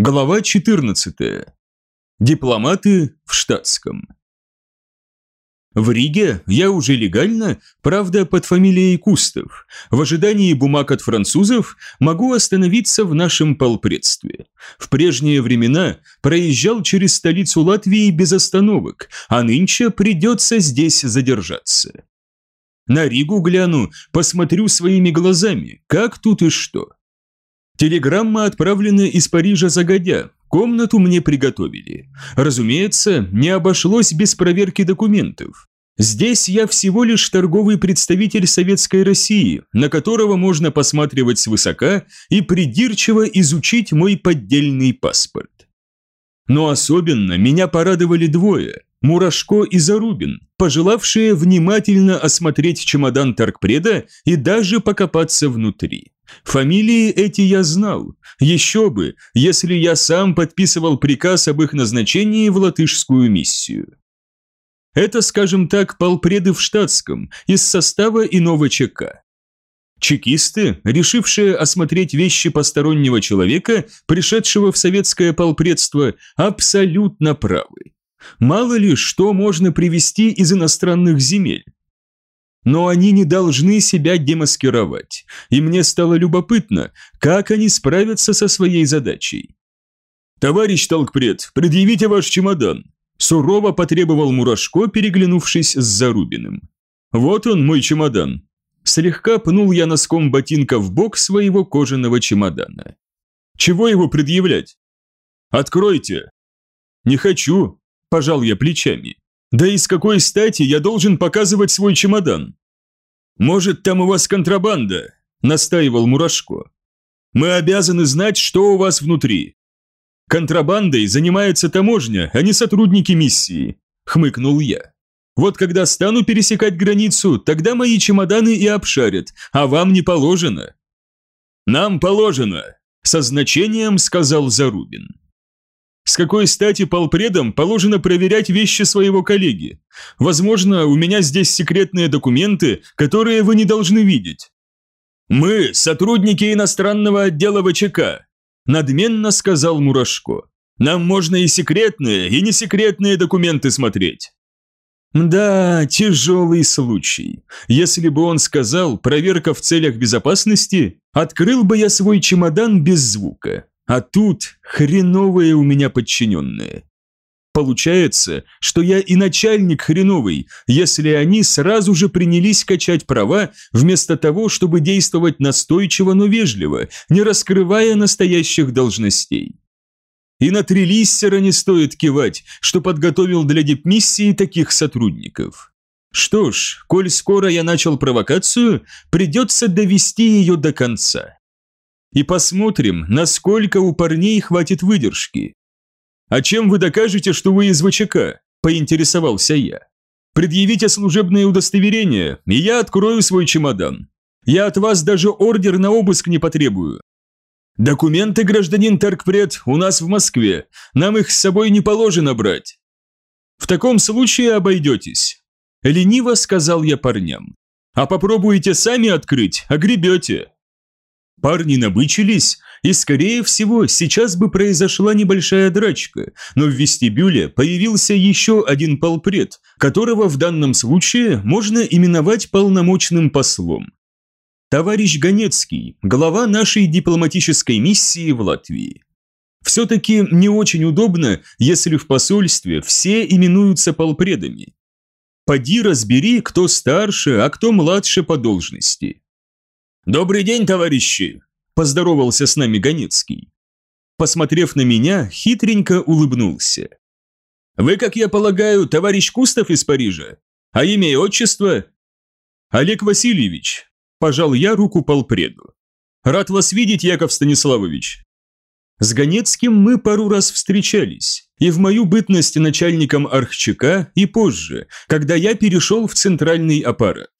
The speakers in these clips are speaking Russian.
Глава 14. Дипломаты в штатском. В Риге я уже легально, правда под фамилией Кустов, в ожидании бумаг от французов могу остановиться в нашем полпредстве. В прежние времена проезжал через столицу Латвии без остановок, а нынче придется здесь задержаться. На Ригу гляну, посмотрю своими глазами, как тут и что. Телеграмма отправлена из Парижа загодя, комнату мне приготовили. Разумеется, не обошлось без проверки документов. Здесь я всего лишь торговый представитель Советской России, на которого можно посматривать свысока и придирчиво изучить мой поддельный паспорт. Но особенно меня порадовали двое – Мурашко и Зарубин, пожелавшие внимательно осмотреть чемодан торгпреда и даже покопаться внутри. Фамилии эти я знал. Еще бы, если я сам подписывал приказ об их назначении в латышскую миссию. Это, скажем так, полпреды в штатском, из состава иного ЧК. Чекисты, решившие осмотреть вещи постороннего человека, пришедшего в советское полпредство, абсолютно правы. Мало ли, что можно привезти из иностранных земель но они не должны себя демаскировать, и мне стало любопытно, как они справятся со своей задачей. «Товарищ Толкпред, предъявите ваш чемодан», сурово потребовал Мурашко, переглянувшись с Зарубиным. «Вот он, мой чемодан». Слегка пнул я носком ботинка в бок своего кожаного чемодана. «Чего его предъявлять?» «Откройте». «Не хочу», – пожал я плечами. «Да и с какой стати я должен показывать свой чемодан?» «Может, там у вас контрабанда?» – настаивал Мурашко. «Мы обязаны знать, что у вас внутри». «Контрабандой занимается таможня, а не сотрудники миссии», – хмыкнул я. «Вот когда стану пересекать границу, тогда мои чемоданы и обшарят, а вам не положено». «Нам положено», – со значением сказал Зарубин. С какой стати полпредам положено проверять вещи своего коллеги? Возможно, у меня здесь секретные документы, которые вы не должны видеть. Мы сотрудники иностранного отдела ВЧК, надменно сказал Мурашко. Нам можно и секретные, и несекретные документы смотреть. Да, тяжелый случай. Если бы он сказал «проверка в целях безопасности», открыл бы я свой чемодан без звука. А тут хреновые у меня подчиненные. Получается, что я и начальник хреновый, если они сразу же принялись качать права, вместо того, чтобы действовать настойчиво, но вежливо, не раскрывая настоящих должностей. И на Трелиссера не стоит кивать, что подготовил для дипмиссии таких сотрудников. Что ж, коль скоро я начал провокацию, придется довести ее до конца и посмотрим, насколько у парней хватит выдержки. «А чем вы докажете, что вы из ВЧК?» – поинтересовался я. «Предъявите служебное удостоверение, и я открою свой чемодан. Я от вас даже ордер на обыск не потребую. Документы, гражданин Таркпред, у нас в Москве, нам их с собой не положено брать. В таком случае обойдетесь», – лениво сказал я парням. «А попробуете сами открыть, огребете». Парни набычились, и, скорее всего, сейчас бы произошла небольшая драчка, но в вестибюле появился еще один полпред, которого в данном случае можно именовать полномочным послом. Товарищ Ганецкий, глава нашей дипломатической миссии в Латвии. Все-таки не очень удобно, если в посольстве все именуются полпредами. Поди разбери, кто старше, а кто младше по должности. «Добрый день, товарищи!» – поздоровался с нами Ганецкий. Посмотрев на меня, хитренько улыбнулся. «Вы, как я полагаю, товарищ Кустов из Парижа? А имя и отчество?» «Олег Васильевич», – пожал я руку полпреду. «Рад вас видеть, Яков Станиславович». С Ганецким мы пару раз встречались, и в мою бытность начальником Архчака, и позже, когда я перешел в центральный аппарат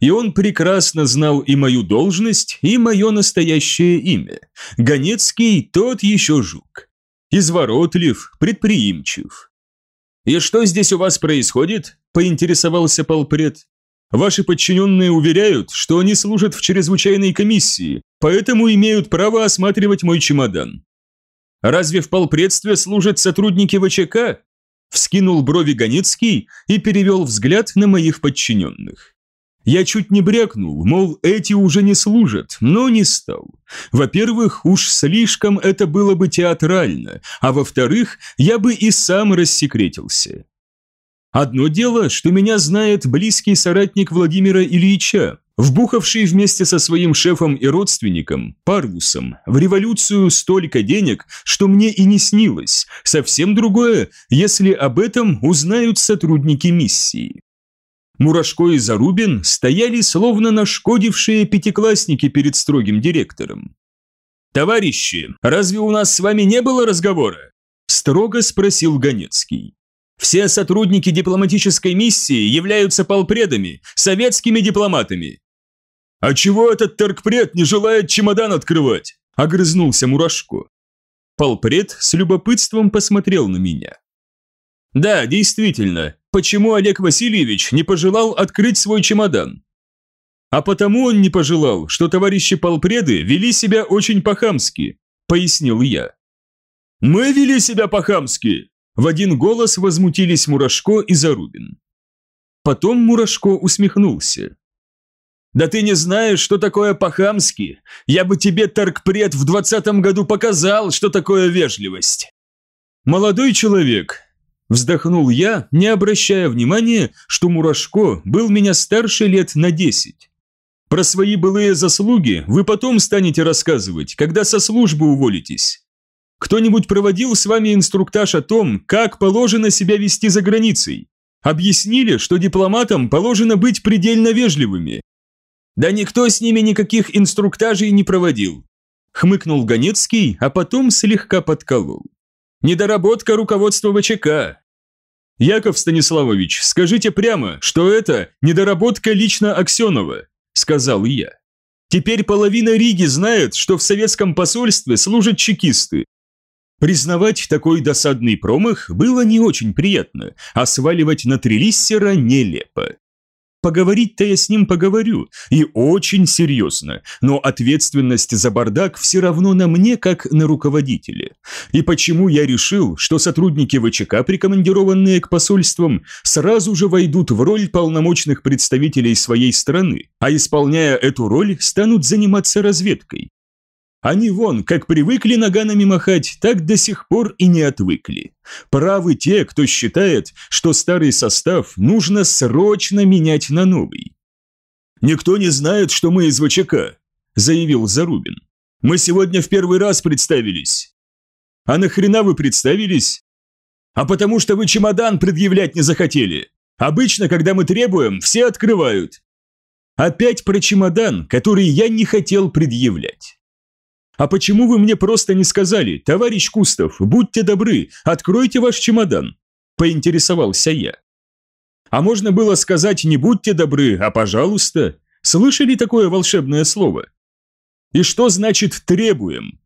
и он прекрасно знал и мою должность, и мое настоящее имя. Ганецкий тот еще жук. Изворотлив, предприимчив. «И что здесь у вас происходит?» – поинтересовался полпред. «Ваши подчиненные уверяют, что они служат в чрезвычайной комиссии, поэтому имеют право осматривать мой чемодан». Разве в полпредстве служат сотрудники ВЧК? Вскинул брови Ганецкий и перевел взгляд на моих подчиненных. Я чуть не брякнул, мол, эти уже не служат, но не стал. Во-первых, уж слишком это было бы театрально, а во-вторых, я бы и сам рассекретился. Одно дело, что меня знает близкий соратник Владимира Ильича, вбухавший вместе со своим шефом и родственником, Парвусом, в революцию столько денег, что мне и не снилось. Совсем другое, если об этом узнают сотрудники миссии. Мурашко и Зарубин стояли словно нашкодившие пятиклассники перед строгим директором. «Товарищи, разве у нас с вами не было разговора?» – строго спросил Ганецкий. «Все сотрудники дипломатической миссии являются полпредами, советскими дипломатами». «А чего этот торгпред не желает чемодан открывать?» – огрызнулся Мурашко. Полпред с любопытством посмотрел на меня. «Да, действительно, почему Олег Васильевич не пожелал открыть свой чемодан. А потому он не пожелал, что товарищи полпреды вели себя очень по-хамски, пояснил я. Мы вели себя по-хамски, в один голос возмутились Мурашко и Зарубин. Потом Мурашко усмехнулся. «Да ты не знаешь, что такое по-хамски. Я бы тебе, торгпред, в двадцатом году показал, что такое вежливость». «Молодой человек, Вздохнул я, не обращая внимания, что Мурашко был меня старше лет на десять. Про свои былые заслуги вы потом станете рассказывать, когда со службы уволитесь. Кто-нибудь проводил с вами инструктаж о том, как положено себя вести за границей? Объяснили, что дипломатам положено быть предельно вежливыми. Да никто с ними никаких инструктажей не проводил. Хмыкнул Ганецкий, а потом слегка подколол. Недоработка руководства ВЧК. «Яков Станиславович, скажите прямо, что это недоработка лично Аксенова», – сказал я. «Теперь половина Риги знает, что в советском посольстве служат чекисты. Признавать такой досадный промах было не очень приятно, а сваливать на Трелиссера нелепо. Поговорить-то я с ним поговорю, и очень серьезно, но ответственность за бардак все равно на мне, как на руководителе. И почему я решил, что сотрудники ВЧК, прикомандированные к посольствам, сразу же войдут в роль полномочных представителей своей страны, а исполняя эту роль, станут заниматься разведкой? Они вон, как привыкли наганами махать, так до сих пор и не отвыкли. Правы те, кто считает, что старый состав нужно срочно менять на новый. «Никто не знает, что мы из ВЧК», – заявил Зарубин. «Мы сегодня в первый раз представились». «А нахрена вы представились?» «А потому что вы чемодан предъявлять не захотели. Обычно, когда мы требуем, все открывают». Опять про чемодан, который я не хотел предъявлять. «А почему вы мне просто не сказали, товарищ Кустов, будьте добры, откройте ваш чемодан?» – поинтересовался я. «А можно было сказать не будьте добры, а пожалуйста? Слышали такое волшебное слово?» «И что значит требуем?»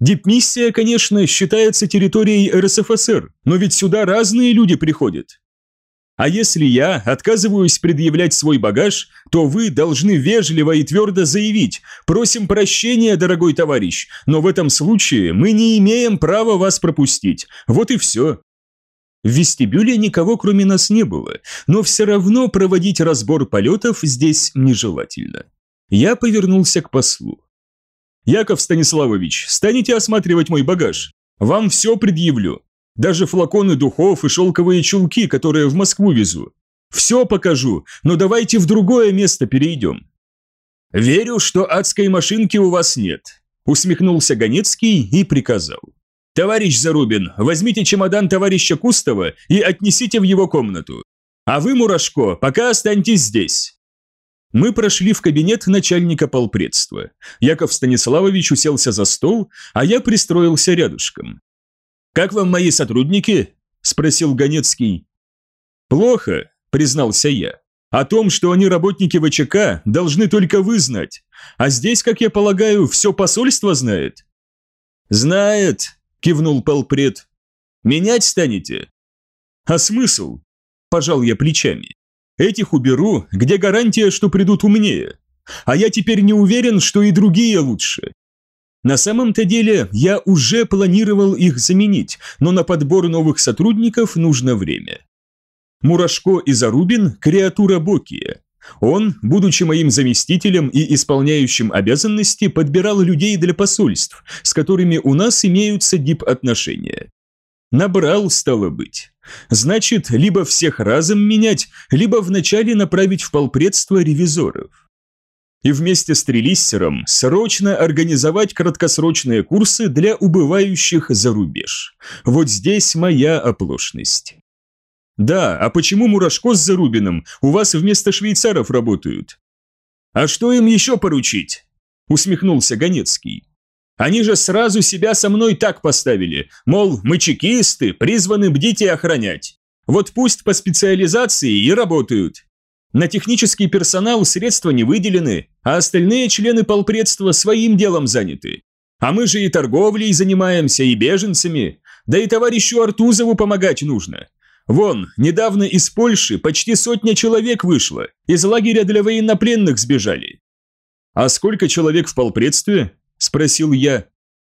Дипмиссия, конечно, считается территорией РСФСР, но ведь сюда разные люди приходят. А если я отказываюсь предъявлять свой багаж, то вы должны вежливо и твердо заявить «Просим прощения, дорогой товарищ, но в этом случае мы не имеем права вас пропустить». Вот и все. В вестибюле никого кроме нас не было, но все равно проводить разбор полетов здесь нежелательно. Я повернулся к послу. «Яков Станиславович, станете осматривать мой багаж? Вам все предъявлю. Даже флаконы духов и шелковые чулки, которые в Москву везу. Все покажу, но давайте в другое место перейдем». «Верю, что адской машинки у вас нет», – усмехнулся Ганецкий и приказал. «Товарищ Зарубин, возьмите чемодан товарища Кустова и отнесите в его комнату. А вы, Мурашко, пока останьтесь здесь». Мы прошли в кабинет начальника полпредства. Яков Станиславович уселся за стол, а я пристроился рядышком. «Как вам мои сотрудники?» – спросил Ганецкий. «Плохо», – признался я. «О том, что они работники ВЧК, должны только вы знать. А здесь, как я полагаю, все посольство знает». «Знает», – кивнул полпред. «Менять станете?» «А смысл?» – пожал я плечами. «Этих уберу, где гарантия, что придут умнее. А я теперь не уверен, что и другие лучше. На самом-то деле я уже планировал их заменить, но на подбор новых сотрудников нужно время. Мурашко и Зарубин – креатура Бокия. Он, будучи моим заместителем и исполняющим обязанности, подбирал людей для посольств, с которыми у нас имеются дип-отношения. Набрал, стало быть. Значит, либо всех разом менять, либо вначале направить в полпредство ревизоров. И вместе с Трелиссером срочно организовать краткосрочные курсы для убывающих за рубеж. Вот здесь моя оплошность. Да, а почему Мурашко с Зарубиным у вас вместо швейцаров работают? А что им еще поручить? Усмехнулся Ганецкий. Они же сразу себя со мной так поставили, мол, мы чекисты, призваны бдить и охранять. Вот пусть по специализации и работают. На технический персонал средства не выделены, а остальные члены полпредства своим делом заняты. А мы же и торговлей занимаемся, и беженцами, да и товарищу Артузову помогать нужно. Вон, недавно из Польши почти сотня человек вышло, из лагеря для военнопленных сбежали. А сколько человек в полпредстве? – спросил я.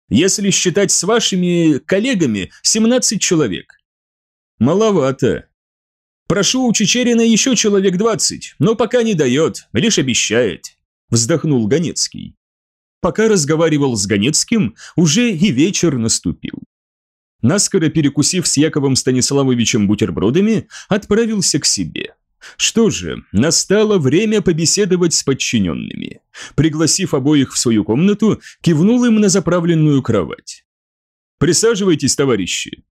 «Если считать с вашими коллегами, 17 человек». «Маловато». «Прошу у Чечерина еще человек 20, но пока не дает, лишь обещает», – вздохнул Ганецкий. Пока разговаривал с Ганецким, уже и вечер наступил. Наскоро перекусив с Яковом Станиславовичем бутербродами, отправился к себе. Что же, настало время побеседовать с подчиненными. Пригласив обоих в свою комнату, кивнул им на заправленную кровать. «Присаживайтесь, товарищи».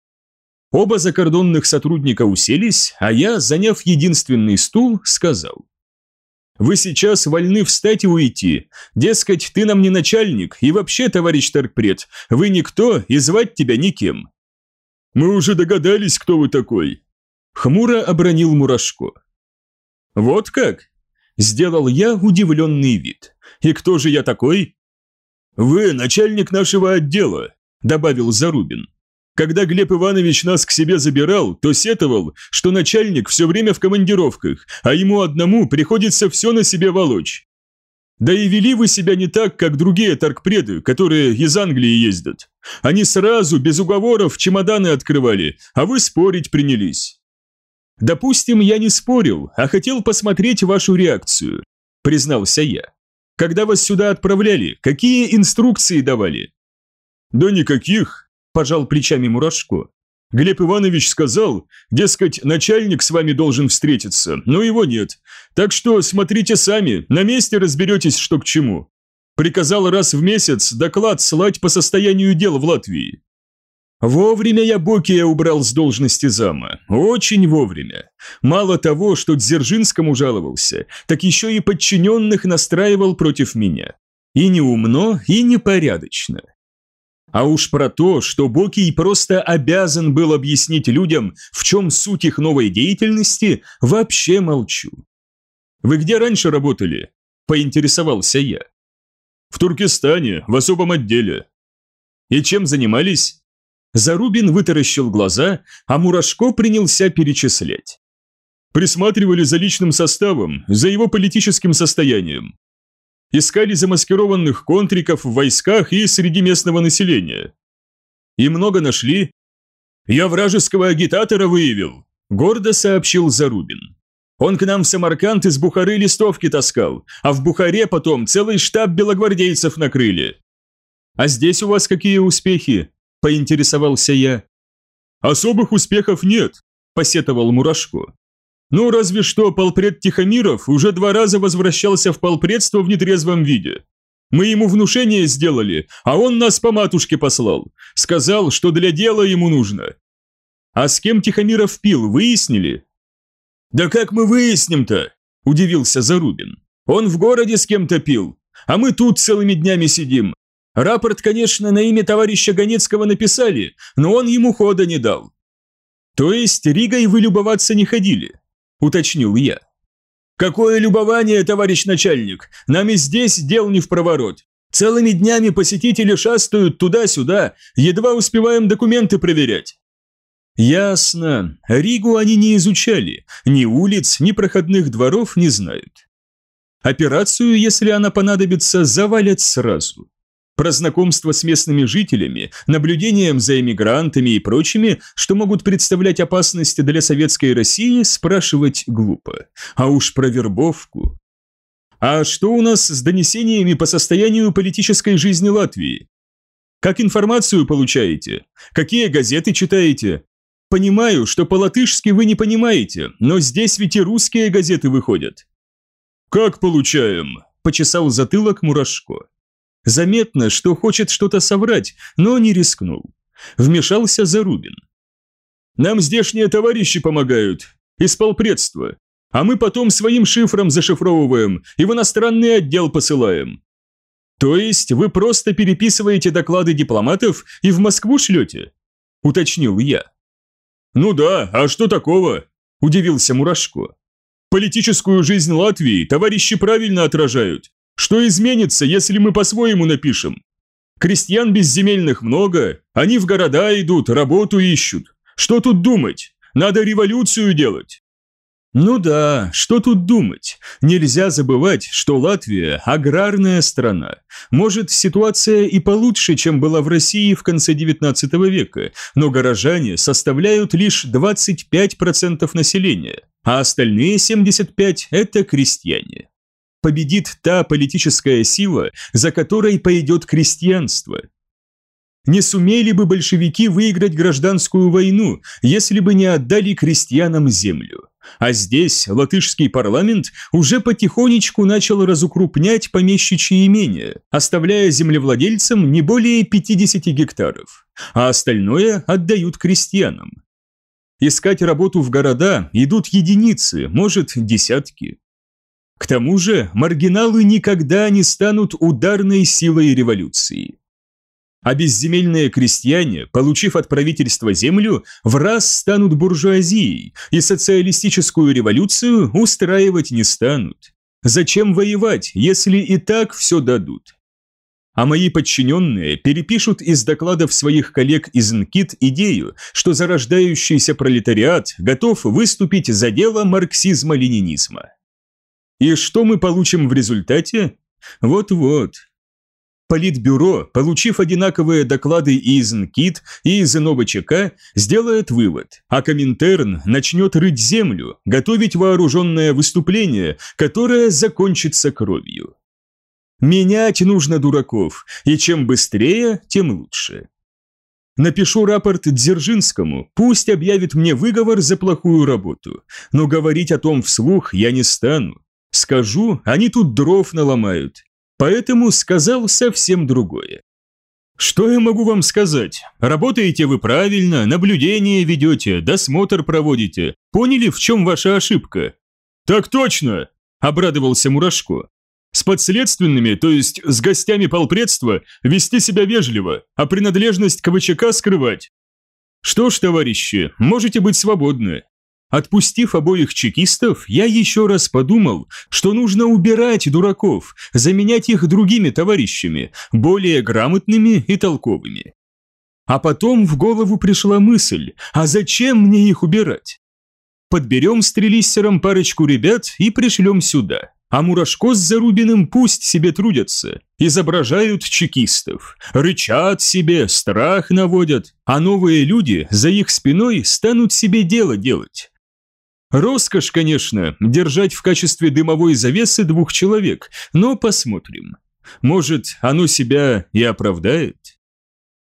Оба закордонных сотрудника уселись, а я, заняв единственный стул, сказал. «Вы сейчас вольны встать и уйти. Дескать, ты нам не начальник, и вообще, товарищ торгпред, вы никто и звать тебя никем». «Мы уже догадались, кто вы такой», — хмуро обронил Мурашко. «Вот как?» – сделал я удивленный вид. «И кто же я такой?» «Вы начальник нашего отдела», – добавил Зарубин. «Когда Глеб Иванович нас к себе забирал, то сетовал, что начальник все время в командировках, а ему одному приходится все на себе волочь. Да и вели вы себя не так, как другие торгпреды, которые из Англии ездят. Они сразу, без уговоров, чемоданы открывали, а вы спорить принялись. «Допустим, я не спорил, а хотел посмотреть вашу реакцию», – признался я. «Когда вас сюда отправляли, какие инструкции давали?» «Да никаких», – пожал плечами Мурашко. Глеб Иванович сказал, дескать, начальник с вами должен встретиться, но его нет. Так что смотрите сами, на месте разберетесь, что к чему. Приказал раз в месяц доклад слать по состоянию дел в Латвии. Вовремя я Бокия убрал с должности зама. Очень вовремя. Мало того, что Дзержинскому жаловался, так еще и подчиненных настраивал против меня. И неумно, и непорядочно. А уж про то, что Бокий просто обязан был объяснить людям, в чем суть их новой деятельности, вообще молчу. «Вы где раньше работали?» – поинтересовался я. «В Туркестане, в особом отделе». «И чем занимались?» Зарубин вытаращил глаза, а Мурашко принялся перечислять. Присматривали за личным составом, за его политическим состоянием. Искали замаскированных контриков в войсках и среди местного населения. И много нашли. «Я вражеского агитатора выявил», – гордо сообщил Зарубин. «Он к нам в Самарканд из Бухары листовки таскал, а в Бухаре потом целый штаб белогвардейцев накрыли». «А здесь у вас какие успехи?» поинтересовался я. «Особых успехов нет», – посетовал Мурашко. «Ну, разве что полпред Тихомиров уже два раза возвращался в полпредство в нетрезвом виде. Мы ему внушение сделали, а он нас по матушке послал. Сказал, что для дела ему нужно. А с кем Тихомиров пил, выяснили?» «Да как мы выясним-то?» – удивился Зарубин. «Он в городе с кем-то пил, а мы тут целыми днями сидим, Рапорт, конечно, на имя товарища Ганецкого написали, но он ему хода не дал. То есть Ригой вы любоваться не ходили, уточнил я. Какое любование, товарищ начальник, нам и здесь дел не в проворот. Целыми днями посетители шастают туда-сюда, едва успеваем документы проверять. Ясно. Ригу они не изучали, ни улиц, ни проходных дворов не знают. Операцию, если она понадобится, завалят сразу. Про знакомство с местными жителями, наблюдением за эмигрантами и прочими, что могут представлять опасность для советской России, спрашивать глупо. А уж про вербовку. А что у нас с донесениями по состоянию политической жизни Латвии? Как информацию получаете? Какие газеты читаете? Понимаю, что по-латышски вы не понимаете, но здесь ведь и русские газеты выходят. Как получаем? Почесал затылок Мурашко. Заметно, что хочет что-то соврать, но не рискнул. Вмешался Зарубин. Нам здешние товарищи помогают, из полпредства, а мы потом своим шифром зашифровываем и в иностранный отдел посылаем. То есть вы просто переписываете доклады дипломатов и в Москву шлете? Уточнил я. Ну да, а что такого? Удивился Мурашко. Политическую жизнь Латвии товарищи правильно отражают. Что изменится, если мы по-своему напишем? Крестьян безземельных много, они в города идут, работу ищут. Что тут думать? Надо революцию делать. Ну да, что тут думать? Нельзя забывать, что Латвия – аграрная страна. Может, ситуация и получше, чем была в России в конце 19 века, но горожане составляют лишь 25% населения, а остальные 75% – это крестьяне. Победит та политическая сила, за которой пойдет крестьянство. Не сумели бы большевики выиграть гражданскую войну, если бы не отдали крестьянам землю. А здесь латышский парламент уже потихонечку начал разукрупнять помещичьи имения, оставляя землевладельцам не более 50 гектаров, а остальное отдают крестьянам. Искать работу в города идут единицы, может, десятки. К тому же маргиналы никогда не станут ударной силой революции а безземельные крестьяне, получив от правительства землю, в раз станут буржуазией и социалистическую революцию устраивать не станут. Зачем воевать, если и так все дадут? А мои подчиненные перепишут из докладов своих коллег из НКИТ идею, что зарождающийся пролетариат готов выступить за дело марксизма-ленинизма. И что мы получим в результате? Вот-вот, Политбюро, получив одинаковые доклады и из НКИТ, и из НОВЧК, сделает вывод, а Коминтерн начнет рыть землю, готовить вооруженное выступление, которое закончится кровью. Менять нужно дураков, и чем быстрее, тем лучше. Напишу рапорт Дзержинскому, пусть объявит мне выговор за плохую работу, но говорить о том вслух я не стану. Скажу, они тут дров наломают, поэтому сказал совсем другое. Что я могу вам сказать? Работаете вы правильно, наблюдение ведете, досмотр проводите. Поняли, в чем ваша ошибка? Так точно, обрадовался Мурашко. С подследственными, то есть с гостями полпредства, вести себя вежливо, а принадлежность к ВЧК скрывать. Что ж, товарищи, можете быть свободны. Отпустив обоих чекистов, я еще раз подумал, что нужно убирать дураков, заменять их другими товарищами, более грамотными и толковыми. А потом в голову пришла мысль, а зачем мне их убирать? Подберем с трелиссером парочку ребят и пришлем сюда. А Мурашко с Зарубиным пусть себе трудятся, изображают чекистов, рычат себе, страх наводят, а новые люди за их спиной станут себе дело делать. Роскошь, конечно, держать в качестве дымовой завесы двух человек, но посмотрим. Может, оно себя и оправдает?